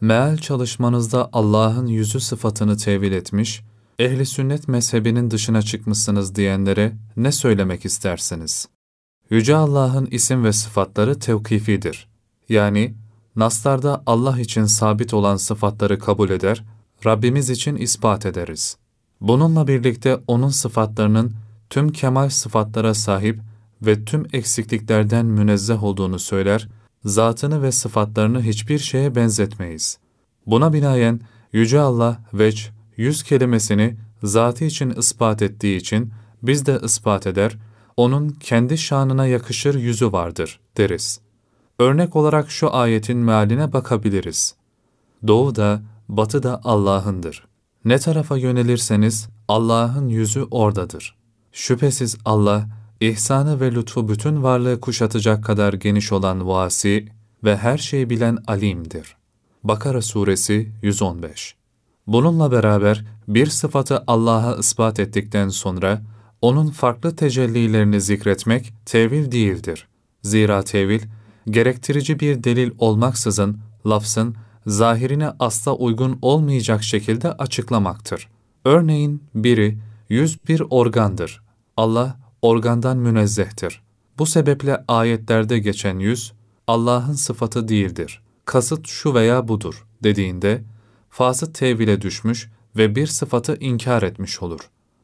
Meal çalışmanızda Allah'ın yüzü sıfatını tevil etmiş, ehli sünnet mezhebinin dışına çıkmışsınız diyenlere ne söylemek istersiniz? Yüce Allah'ın isim ve sıfatları tevkifidir. Yani naslarda Allah için sabit olan sıfatları kabul eder, Rabbimiz için ispat ederiz. Bununla birlikte O'nun sıfatlarının tüm kemal sıfatlara sahip ve tüm eksikliklerden münezzeh olduğunu söyler, zatını ve sıfatlarını hiçbir şeye benzetmeyiz. Buna binaen Yüce Allah veç, yüz kelimesini zatı için ispat ettiği için biz de ispat eder, onun kendi şanına yakışır yüzü vardır deriz. Örnek olarak şu ayetin mealine bakabiliriz. Doğu da, batı da Allah'ındır. Ne tarafa yönelirseniz Allah'ın yüzü oradadır. Şüphesiz Allah, ihsanı ve lütfu bütün varlığı kuşatacak kadar geniş olan vasi ve her şeyi bilen alimdir. Bakara Suresi 115 Bununla beraber bir sıfatı Allah'a ispat ettikten sonra, onun farklı tecellilerini zikretmek tevil değildir. Zira tevil, gerektirici bir delil olmaksızın lafzın zahirine asla uygun olmayacak şekilde açıklamaktır. Örneğin biri yüz bir organdır. Allah organdan münezzehtir. Bu sebeple ayetlerde geçen yüz Allah'ın sıfatı değildir. Kasıt şu veya budur dediğinde fasıt tevile düşmüş ve bir sıfatı inkar etmiş olur.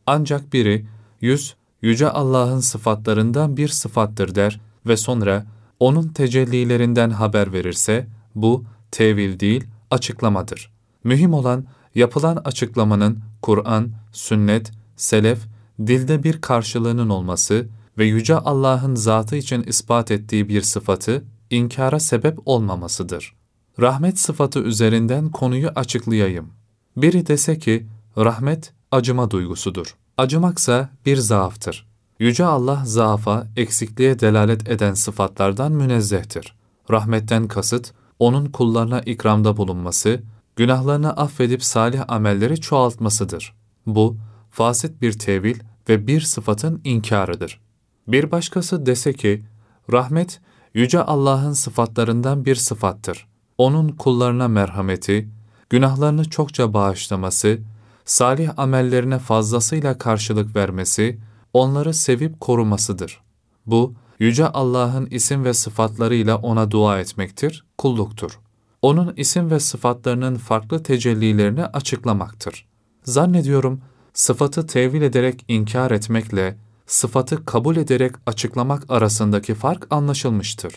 Ancak biri yüz yüce Allah'ın sıfatlarından bir sıfattır der ve sonra onun tecellilerinden haber verirse bu tevil değil açıklamadır. Mühim olan yapılan açıklamanın Kur'an, sünnet, selef, dilde bir karşılığının olması ve Yüce Allah'ın zatı için ispat ettiği bir sıfatı inkara sebep olmamasıdır. Rahmet sıfatı üzerinden konuyu açıklayayım. Biri dese ki, rahmet acıma duygusudur. Acımaksa bir zaaftır. Yüce Allah zaafa, eksikliğe delalet eden sıfatlardan münezzehtir. Rahmetten kasıt, onun kullarına ikramda bulunması, günahlarını affedip salih amelleri çoğaltmasıdır. Bu, fasit bir tevil ve bir sıfatın inkarıdır. Bir başkası dese ki, rahmet, Yüce Allah'ın sıfatlarından bir sıfattır. Onun kullarına merhameti, günahlarını çokça bağışlaması, salih amellerine fazlasıyla karşılık vermesi, onları sevip korumasıdır. Bu, Yüce Allah'ın isim ve sıfatlarıyla ona dua etmektir, kulluktur. Onun isim ve sıfatlarının farklı tecellilerini açıklamaktır. Zannediyorum, sıfatı tevil ederek inkar etmekle, sıfatı kabul ederek açıklamak arasındaki fark anlaşılmıştır.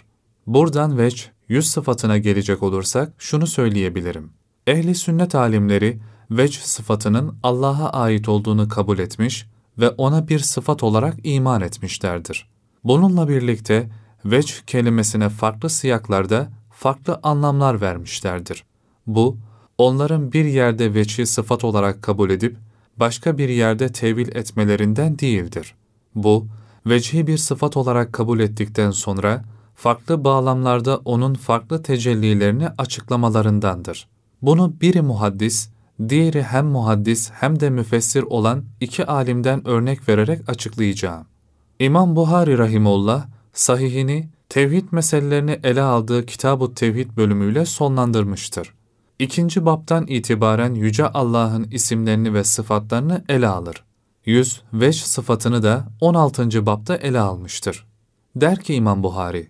Buradan veç, yüz sıfatına gelecek olursak şunu söyleyebilirim. Ehli sünnet alimleri, veç sıfatının Allah'a ait olduğunu kabul etmiş ve ona bir sıfat olarak iman etmişlerdir. Bununla birlikte veç kelimesine farklı siyaklarda farklı anlamlar vermişlerdir. Bu, onların bir yerde veçi sıfat olarak kabul edip, başka bir yerde tevil etmelerinden değildir. Bu, vecihi bir sıfat olarak kabul ettikten sonra, farklı bağlamlarda onun farklı tecellilerini açıklamalarındandır. Bunu biri muhaddis, diğeri hem muhaddis hem de müfessir olan iki alimden örnek vererek açıklayacağım. İmam Buhari Rahimullah, sahihini tevhid meselelerini ele aldığı Kitab-ı Tevhid bölümüyle sonlandırmıştır. İkinci baptan itibaren Yüce Allah'ın isimlerini ve sıfatlarını ele alır. Yüz, veç sıfatını da 16. bapta ele almıştır. Der ki İmam Buhari,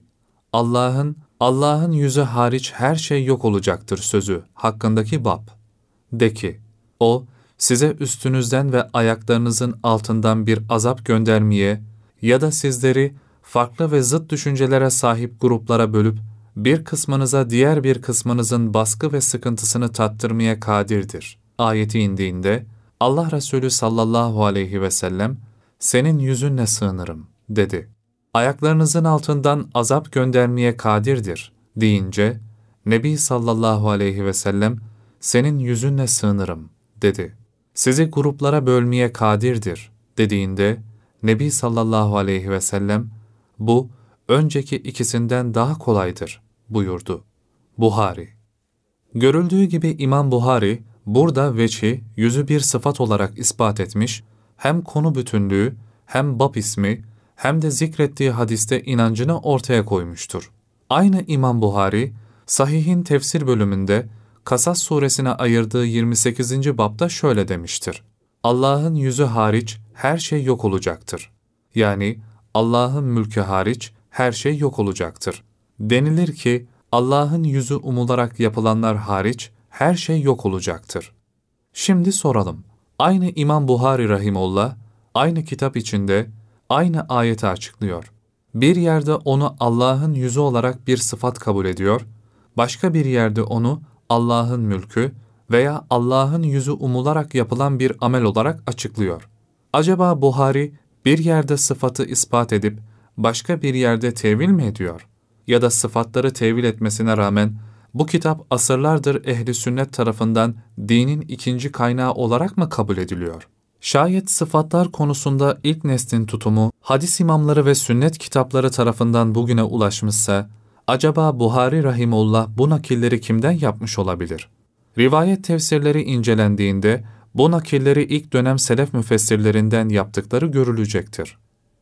Allah'ın, Allah'ın yüzü hariç her şey yok olacaktır sözü hakkındaki bab. De ki, o, size üstünüzden ve ayaklarınızın altından bir azap göndermeye ya da sizleri farklı ve zıt düşüncelere sahip gruplara bölüp bir kısmınıza diğer bir kısmınızın baskı ve sıkıntısını tattırmaya kadirdir. Ayeti indiğinde Allah Resulü sallallahu aleyhi ve sellem senin yüzünle sığınırım dedi. Ayaklarınızın altından azap göndermeye kadirdir deyince Nebi sallallahu aleyhi ve sellem senin yüzünle sığınırım dedi. Sizi gruplara bölmeye kadirdir dediğinde Nebi sallallahu aleyhi ve sellem bu önceki ikisinden daha kolaydır buyurdu. Buhari Görüldüğü gibi İmam Buhari burada veçhi yüzü bir sıfat olarak ispat etmiş, hem konu bütünlüğü, hem bab ismi, hem de zikrettiği hadiste inancını ortaya koymuştur. Aynı İmam Buhari, Sahih'in tefsir bölümünde Kasas suresine ayırdığı 28. babda şöyle demiştir. Allah'ın yüzü hariç her şey yok olacaktır. Yani Allah'ın mülkü hariç her şey yok olacaktır. Denilir ki Allah'ın yüzü umularak yapılanlar hariç her şey yok olacaktır. Şimdi soralım. Aynı İmam Buhari Rahimullah, aynı kitap içinde aynı ayeti açıklıyor. Bir yerde onu Allah'ın yüzü olarak bir sıfat kabul ediyor, başka bir yerde onu Allah'ın mülkü veya Allah'ın yüzü umularak yapılan bir amel olarak açıklıyor. Acaba Buhari bir yerde sıfatı ispat edip başka bir yerde tevil mi ediyor? Ya da sıfatları tevil etmesine rağmen bu kitap asırlardır ehli sünnet tarafından dinin ikinci kaynağı olarak mı kabul ediliyor? Şayet sıfatlar konusunda ilk neslin tutumu, hadis imamları ve sünnet kitapları tarafından bugüne ulaşmışsa, acaba Buhari Rahimullah bu nakilleri kimden yapmış olabilir? Rivayet tefsirleri incelendiğinde, bu nakilleri ilk dönem selef müfessirlerinden yaptıkları görülecektir.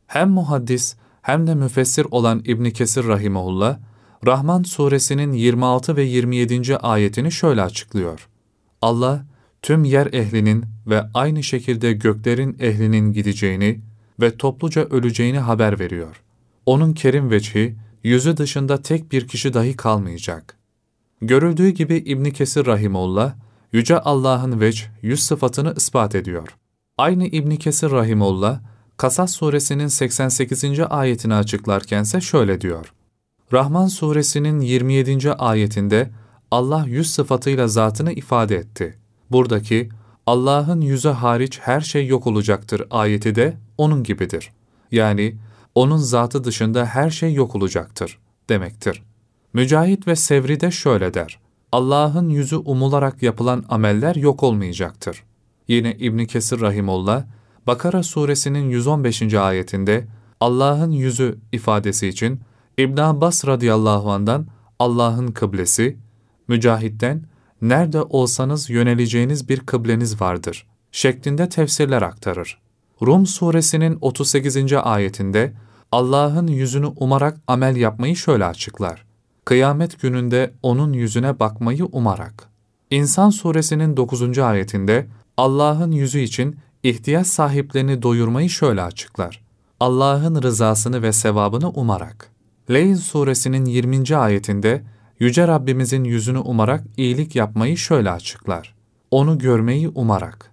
Hem muhaddis hem de müfessir olan İbn Kesir Rahimullah, Rahman suresinin 26 ve 27. ayetini şöyle açıklıyor. Allah, tüm yer ehlinin ve aynı şekilde göklerin ehlinin gideceğini ve topluca öleceğini haber veriyor. Onun kerim veçhi, yüzü dışında tek bir kişi dahi kalmayacak. Görüldüğü gibi İbn Kesir Rahimullah, Yüce Allah'ın veç, yüz sıfatını ispat ediyor. Aynı İbn Kesir Rahimullah, Kasas suresinin 88. ayetini açıklarkense şöyle diyor. Rahman suresinin 27. ayetinde Allah yüz sıfatıyla zatını ifade etti. Buradaki Allah'ın yüzü hariç her şey yok olacaktır ayeti de onun gibidir. Yani onun zatı dışında her şey yok olacaktır demektir. Mücahit ve Sevri de şöyle der. Allah'ın yüzü umularak yapılan ameller yok olmayacaktır. Yine İbn Kesir Rahimullah, Bakara suresinin 115. ayetinde Allah'ın yüzü ifadesi için İbn Abbas radıyallahu andan Allah'ın kıblesi, Mücahit'ten nerede olsanız yöneleceğiniz bir kıbleniz vardır şeklinde tefsirler aktarır. Rum suresinin 38. ayetinde Allah'ın yüzünü umarak amel yapmayı şöyle açıklar. Kıyamet gününde onun yüzüne bakmayı umarak. İnsan suresinin 9. ayetinde Allah'ın yüzü için ihtiyaç sahiplerini doyurmayı şöyle açıklar. Allah'ın rızasını ve sevabını umarak. Leyl suresinin 20. ayetinde Yüce Rabbimizin yüzünü umarak iyilik yapmayı şöyle açıklar. Onu görmeyi umarak.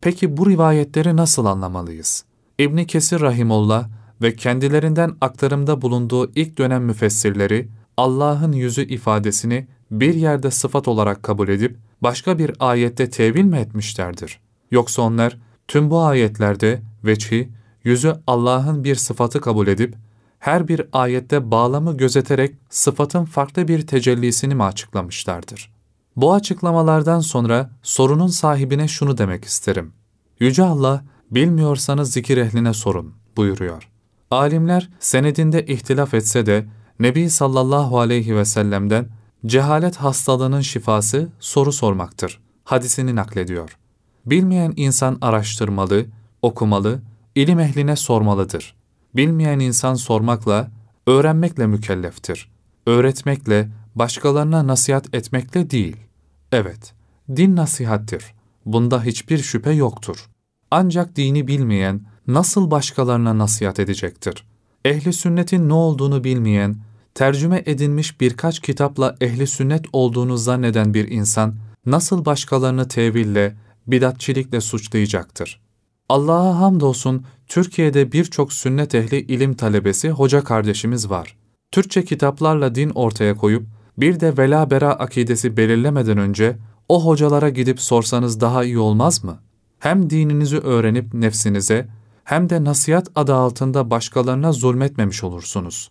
Peki bu rivayetleri nasıl anlamalıyız? İbn Kesir Rahimullah ve kendilerinden aktarımda bulunduğu ilk dönem müfessirleri Allah'ın yüzü ifadesini bir yerde sıfat olarak kabul edip başka bir ayette tevil mi etmişlerdir? Yoksa onlar tüm bu ayetlerde veçhi, yüzü Allah'ın bir sıfatı kabul edip her bir ayette bağlamı gözeterek sıfatın farklı bir tecellisini mi açıklamışlardır? Bu açıklamalardan sonra sorunun sahibine şunu demek isterim. Yüce Allah, bilmiyorsanız zikir ehline sorun buyuruyor. Alimler senedinde ihtilaf etse de Nebi sallallahu aleyhi ve sellem'den cehalet hastalığının şifası soru sormaktır. Hadisini naklediyor. Bilmeyen insan araştırmalı, okumalı, ilim ehline sormalıdır. Bilmeyen insan sormakla, öğrenmekle mükelleftir. Öğretmekle, başkalarına nasihat etmekle değil. Evet, din nasihattir. Bunda hiçbir şüphe yoktur. Ancak dini bilmeyen nasıl başkalarına nasihat edecektir? Ehli sünnetin ne olduğunu bilmeyen, tercüme edilmiş birkaç kitapla ehli sünnet olduğunu zanneden bir insan nasıl başkalarını teville, bidatçilikle suçlayacaktır? Allah'a hamdolsun Türkiye'de birçok sünnet ehli ilim talebesi hoca kardeşimiz var. Türkçe kitaplarla din ortaya koyup bir de vela bera akidesi belirlemeden önce o hocalara gidip sorsanız daha iyi olmaz mı? Hem dininizi öğrenip nefsinize hem de nasihat adı altında başkalarına zulmetmemiş olursunuz.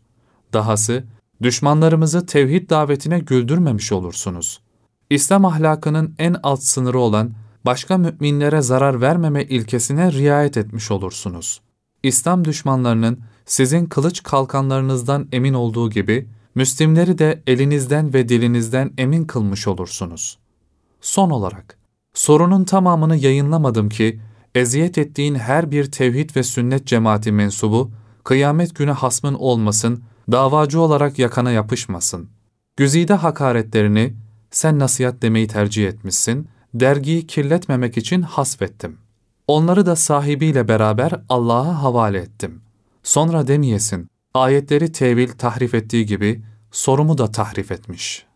Dahası düşmanlarımızı tevhid davetine güldürmemiş olursunuz. İslam ahlakının en alt sınırı olan başka müminlere zarar vermeme ilkesine riayet etmiş olursunuz. İslam düşmanlarının sizin kılıç kalkanlarınızdan emin olduğu gibi, Müslimleri de elinizden ve dilinizden emin kılmış olursunuz. Son olarak, sorunun tamamını yayınlamadım ki, eziyet ettiğin her bir tevhid ve sünnet cemaati mensubu, kıyamet günü hasmın olmasın, davacı olarak yakana yapışmasın. Güzide hakaretlerini, sen nasihat demeyi tercih etmişsin, dergiyi kirletmemek için hasfettim. Onları da sahibiyle beraber Allah'a havale ettim. Sonra demeyesin, ayetleri tevil tahrif ettiği gibi sorumu da tahrif etmiş.''